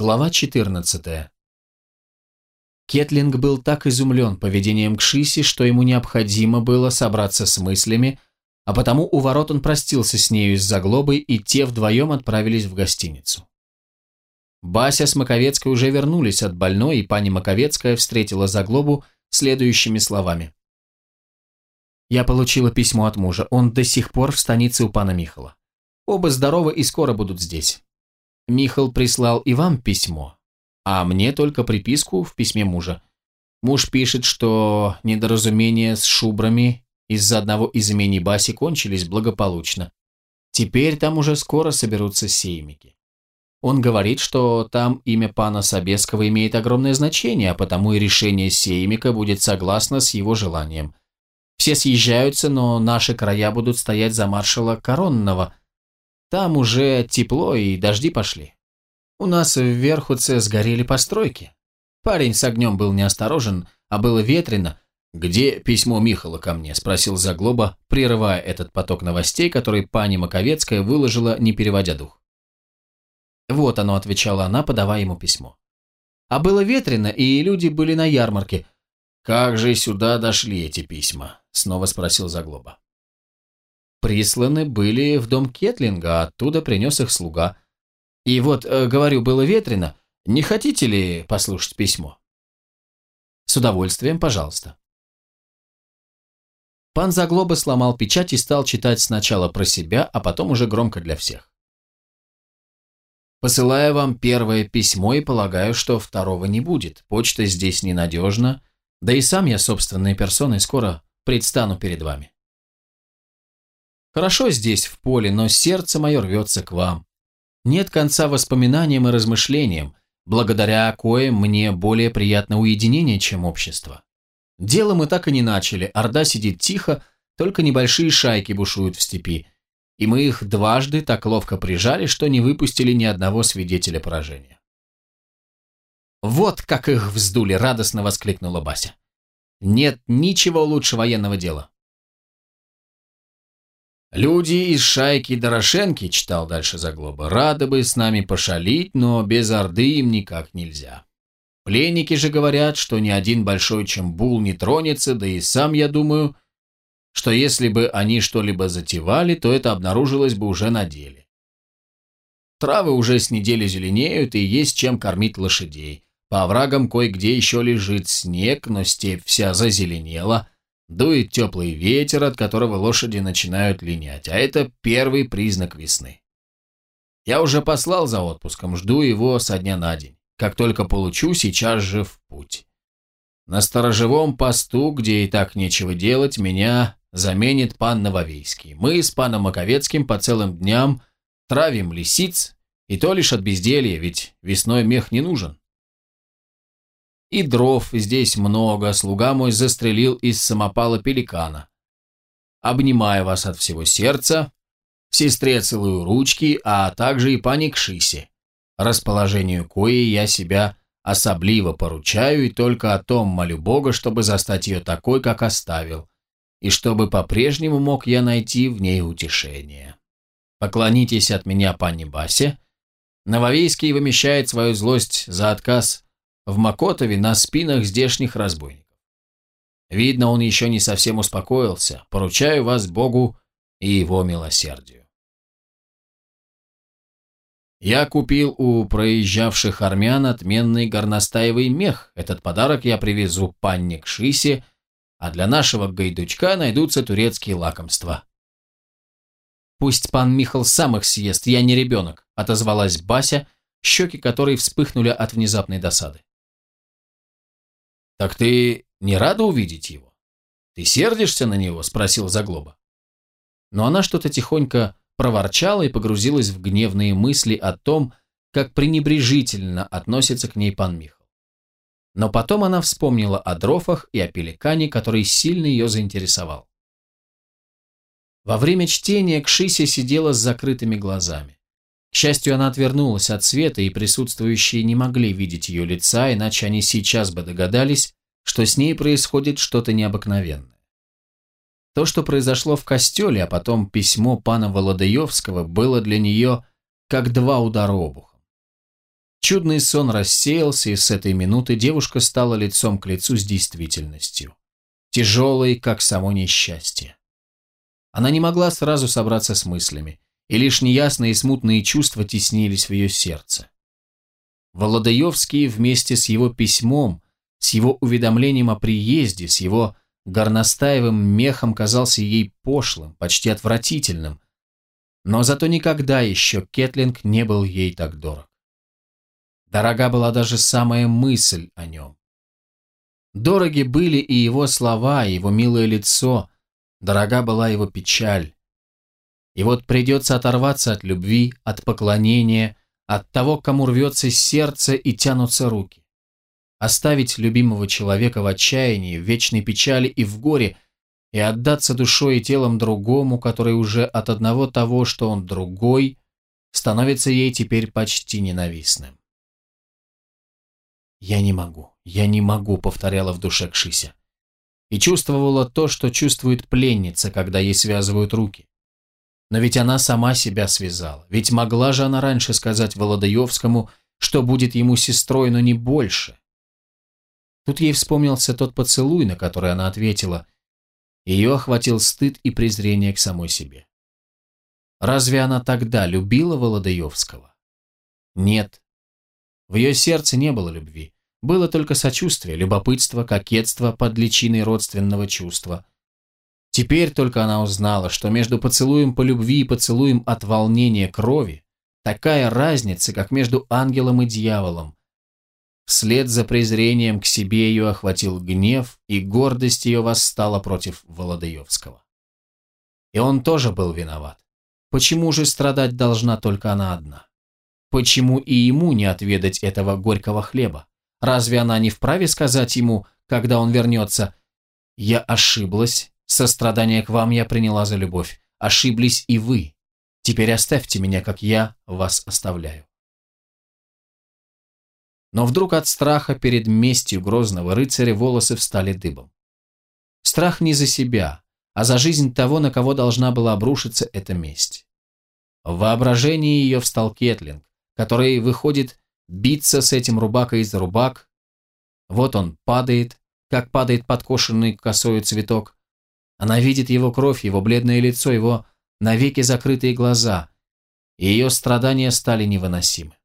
Глава 14. Кетлинг был так изумлен поведением Кшиси, что ему необходимо было собраться с мыслями, а потому у ворот он простился с нею из заглобы, и те вдвоем отправились в гостиницу. Бася с Маковецкой уже вернулись от больной, и пани Маковецкая встретила заглобу следующими словами. «Я получила письмо от мужа, он до сих пор в станице у пана Михала. Оба здоровы и скоро будут здесь. Михал прислал и вам письмо, а мне только приписку в письме мужа. Муж пишет, что недоразумения с шубрами из-за одного из имений Баси кончились благополучно. Теперь там уже скоро соберутся сеймики. Он говорит, что там имя пана Собеского имеет огромное значение, а потому и решение сеймика будет согласно с его желанием. Все съезжаются, но наши края будут стоять за маршала Коронного – там уже тепло и дожди пошли. У нас в Верхуце сгорели постройки. Парень с огнем был неосторожен, а было ветрено. «Где письмо Михала ко мне?» – спросил Заглоба, прерывая этот поток новостей, который пани Маковецкая выложила, не переводя дух. «Вот оно», – отвечала она, подавая ему письмо. «А было ветрено, и люди были на ярмарке». «Как же сюда дошли эти письма?» – снова спросил Заглоба. Присланы были в дом Кетлинга, оттуда принес их слуга. И вот, э, говорю, было ветрено. Не хотите ли послушать письмо? С удовольствием, пожалуйста. Пан Заглоба сломал печать и стал читать сначала про себя, а потом уже громко для всех. Посылаю вам первое письмо и полагаю, что второго не будет. Почта здесь ненадежна, да и сам я собственной персоной скоро предстану перед вами. Хорошо здесь, в поле, но сердце мое рвется к вам. Нет конца воспоминаниям и размышлениям, благодаря коим мне более приятно уединение, чем общество. Дело мы так и не начали, Орда сидит тихо, только небольшие шайки бушуют в степи, и мы их дважды так ловко прижали, что не выпустили ни одного свидетеля поражения. «Вот как их вздули!» – радостно воскликнула Бася. «Нет ничего лучше военного дела. «Люди из шайки Дорошенки», — читал дальше Заглоба, — «рады бы с нами пошалить, но без Орды им никак нельзя. Пленники же говорят, что ни один большой чембул не тронется, да и сам я думаю, что если бы они что-либо затевали, то это обнаружилось бы уже на деле. Травы уже с недели зеленеют, и есть чем кормить лошадей. По оврагам кое-где еще лежит снег, но степь вся зазеленела — Дует теплый ветер, от которого лошади начинают линять, а это первый признак весны. Я уже послал за отпуском, жду его со дня на день. Как только получу, сейчас же в путь. На сторожевом посту, где и так нечего делать, меня заменит пан Нововейский. Мы с паном Маковецким по целым дням травим лисиц, и то лишь от безделья, ведь весной мех не нужен. И дров здесь много, слуга мой застрелил из самопала пеликана. Обнимаю вас от всего сердца, сестре целую ручки, а также и пане Кшисе, расположению кои я себя особливо поручаю и только о том молю Бога, чтобы застать ее такой, как оставил, и чтобы по-прежнему мог я найти в ней утешение. Поклонитесь от меня, пане Басе. Нововейский вымещает свою злость за отказ в Макотове на спинах здешних разбойников. Видно, он еще не совсем успокоился. Поручаю вас Богу и его милосердию. Я купил у проезжавших армян отменный горностаевый мех. Этот подарок я привезу панне к Шисе, а для нашего гайдучка найдутся турецкие лакомства. «Пусть пан Михал сам их съест, я не ребенок», — отозвалась Бася, щеки которой вспыхнули от внезапной досады. «Так ты не рада увидеть его? Ты сердишься на него?» – спросил Заглоба. Но она что-то тихонько проворчала и погрузилась в гневные мысли о том, как пренебрежительно относится к ней пан Михал. Но потом она вспомнила о дрофах и о пеликане, который сильно ее заинтересовал. Во время чтения Кшися сидела с закрытыми глазами. К счастью, она отвернулась от света, и присутствующие не могли видеть ее лица, иначе они сейчас бы догадались, что с ней происходит что-то необыкновенное. То, что произошло в костеле, а потом письмо пана Володаевского, было для нее как два удара обухом. Чудный сон рассеялся, и с этой минуты девушка стала лицом к лицу с действительностью. Тяжелой, как само несчастье. Она не могла сразу собраться с мыслями, и лишь неясные и смутные чувства теснились в ее сердце. Володаевский вместе с его письмом, с его уведомлением о приезде, с его горностаевым мехом казался ей пошлым, почти отвратительным, но зато никогда еще Кетлинг не был ей так дорог. Дорога была даже самая мысль о нем. Дороги были и его слова, и его милое лицо, дорога была его печаль. И вот придется оторваться от любви, от поклонения, от того, кому рвется сердце и тянутся руки. Оставить любимого человека в отчаянии, в вечной печали и в горе и отдаться душой и телом другому, который уже от одного того, что он другой, становится ей теперь почти ненавистным. «Я не могу, я не могу», — повторяла в душе Кшися. И чувствовала то, что чувствует пленница, когда ей связывают руки. Но ведь она сама себя связала. Ведь могла же она раньше сказать Володаевскому, что будет ему сестрой, но не больше. Тут ей вспомнился тот поцелуй, на который она ответила. Ее охватил стыд и презрение к самой себе. Разве она тогда любила Володаевского? Нет, в ее сердце не было любви. Было только сочувствие, любопытство, кокетство под личиной родственного чувства. Теперь только она узнала, что между поцелуем по любви и поцелуем от волнения крови такая разница, как между ангелом и дьяволом. Вслед за презрением к себе ее охватил гнев, и гордость ее восстала против Володаевского. И он тоже был виноват. Почему же страдать должна только она одна? Почему и ему не отведать этого горького хлеба? Разве она не вправе сказать ему, когда он вернется, «Я ошиблась, сострадание к вам я приняла за любовь, ошиблись и вы. Теперь оставьте меня, как я вас оставляю». Но вдруг от страха перед местью грозного рыцаря волосы встали дыбом. Страх не за себя, а за жизнь того, на кого должна была обрушиться эта месть. В воображении ее встал Кетлинг, который выходит биться с этим рубака из рубак. Вот он падает, как падает подкошенный косой цветок. Она видит его кровь, его бледное лицо, его навеки закрытые глаза, и ее страдания стали невыносимы.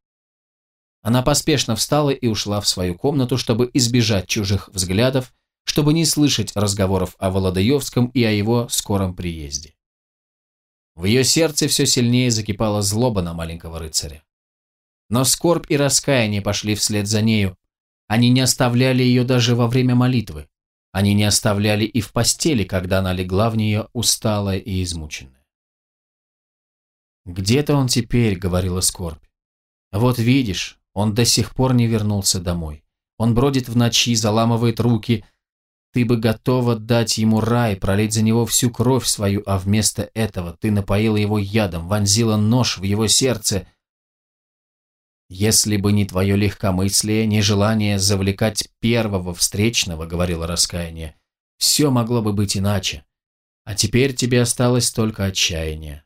Она поспешно встала и ушла в свою комнату, чтобы избежать чужих взглядов, чтобы не слышать разговоров о Володаевском и о его скором приезде. В ее сердце все сильнее закипала злоба на маленького рыцаря. Но скорбь и раскаяние пошли вслед за нею. Они не оставляли ее даже во время молитвы. Они не оставляли и в постели, когда она легла в нее усталая и измученная. «Где-то он теперь», — говорила скорбь. «Вот видишь, он до сих пор не вернулся домой. Он бродит в ночи, заламывает руки. Ты бы готова дать ему рай, пролить за него всю кровь свою, а вместо этого ты напоила его ядом, вонзила нож в его сердце, «Если бы не твое легкомыслие, не желание завлекать первого встречного», — говорило раскаяние, — «все могло бы быть иначе. А теперь тебе осталось только отчаяние.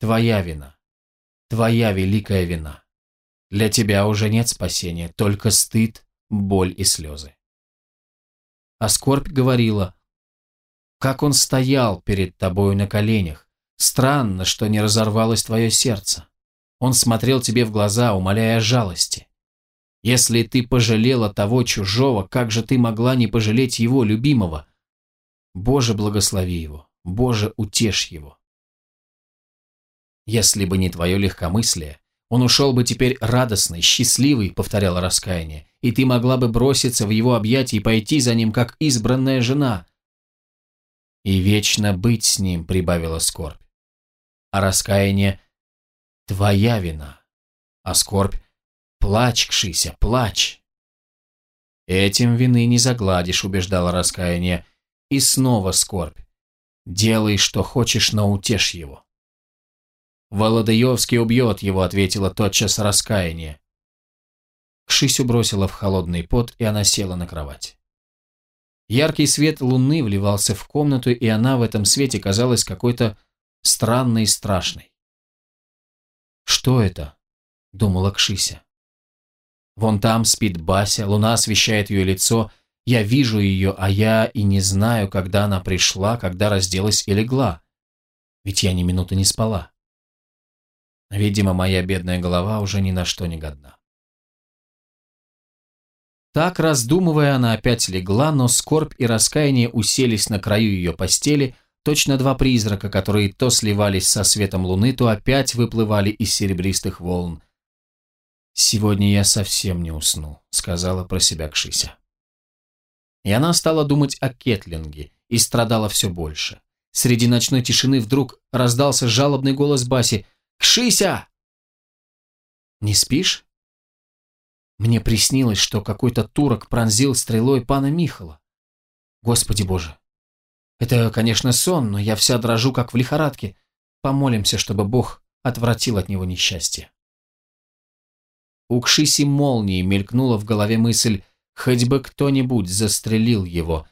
Твоя вина. Твоя великая вина. Для тебя уже нет спасения, только стыд, боль и слезы». А скорбь говорила, «Как он стоял перед тобою на коленях. Странно, что не разорвалось твое сердце. Он смотрел тебе в глаза, умоляя жалости. Если ты пожалела того чужого, как же ты могла не пожалеть его, любимого? Боже, благослови его. Боже, утешь его. Если бы не твое легкомыслие, он ушел бы теперь радостный, счастливый, повторяло раскаяние, и ты могла бы броситься в его объятия и пойти за ним, как избранная жена. И вечно быть с ним, прибавила скорбь. А раскаяние Твоя вина. А скорбь – плачь, Кшися, плачь. Этим вины не загладишь, убеждало раскаяние. И снова скорбь. Делай, что хочешь, но утешь его. Володаевский убьет его, ответила тотчас раскаяние. Кшисю бросила в холодный пот, и она села на кровать. Яркий свет луны вливался в комнату, и она в этом свете казалась какой-то странной и страшной. «Что это?» – думала Кшися. Вон там спит Бася, луна освещает ее лицо. Я вижу ее, а я и не знаю, когда она пришла, когда разделась и легла. Ведь я ни минуты не спала. Видимо, моя бедная голова уже ни на что не годна. Так, раздумывая, она опять легла, но скорбь и раскаяние уселись на краю ее постели, точно два призрака, которые то сливались со светом луны, то опять выплывали из серебристых волн. «Сегодня я совсем не усну», — сказала про себя Кшися. И она стала думать о Кетлинге и страдала все больше. Среди ночной тишины вдруг раздался жалобный голос Баси «Кшися!» «Не спишь?» Мне приснилось, что какой-то турок пронзил стрелой пана Михала. Господи боже! Это, конечно, сон, но я вся дрожу, как в лихорадке. Помолимся, чтобы Бог отвратил от него несчастье. У Кшиси молнией мелькнула в голове мысль, хоть бы кто-нибудь застрелил его.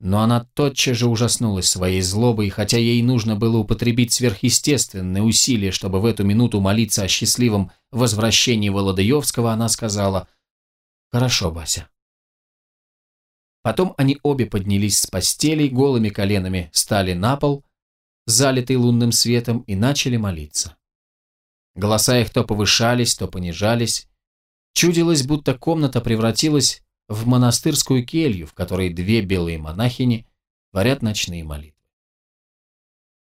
Но она тотчас же ужаснулась своей злобой, хотя ей нужно было употребить сверхъестественные усилия, чтобы в эту минуту молиться о счастливом возвращении Володаевского, она сказала «Хорошо, Бася». Потом они обе поднялись с постелей, голыми коленами стали на пол, залитый лунным светом, и начали молиться. Голоса их то повышались, то понижались. Чудилось, будто комната превратилась в монастырскую келью, в которой две белые монахини творят ночные молитвы.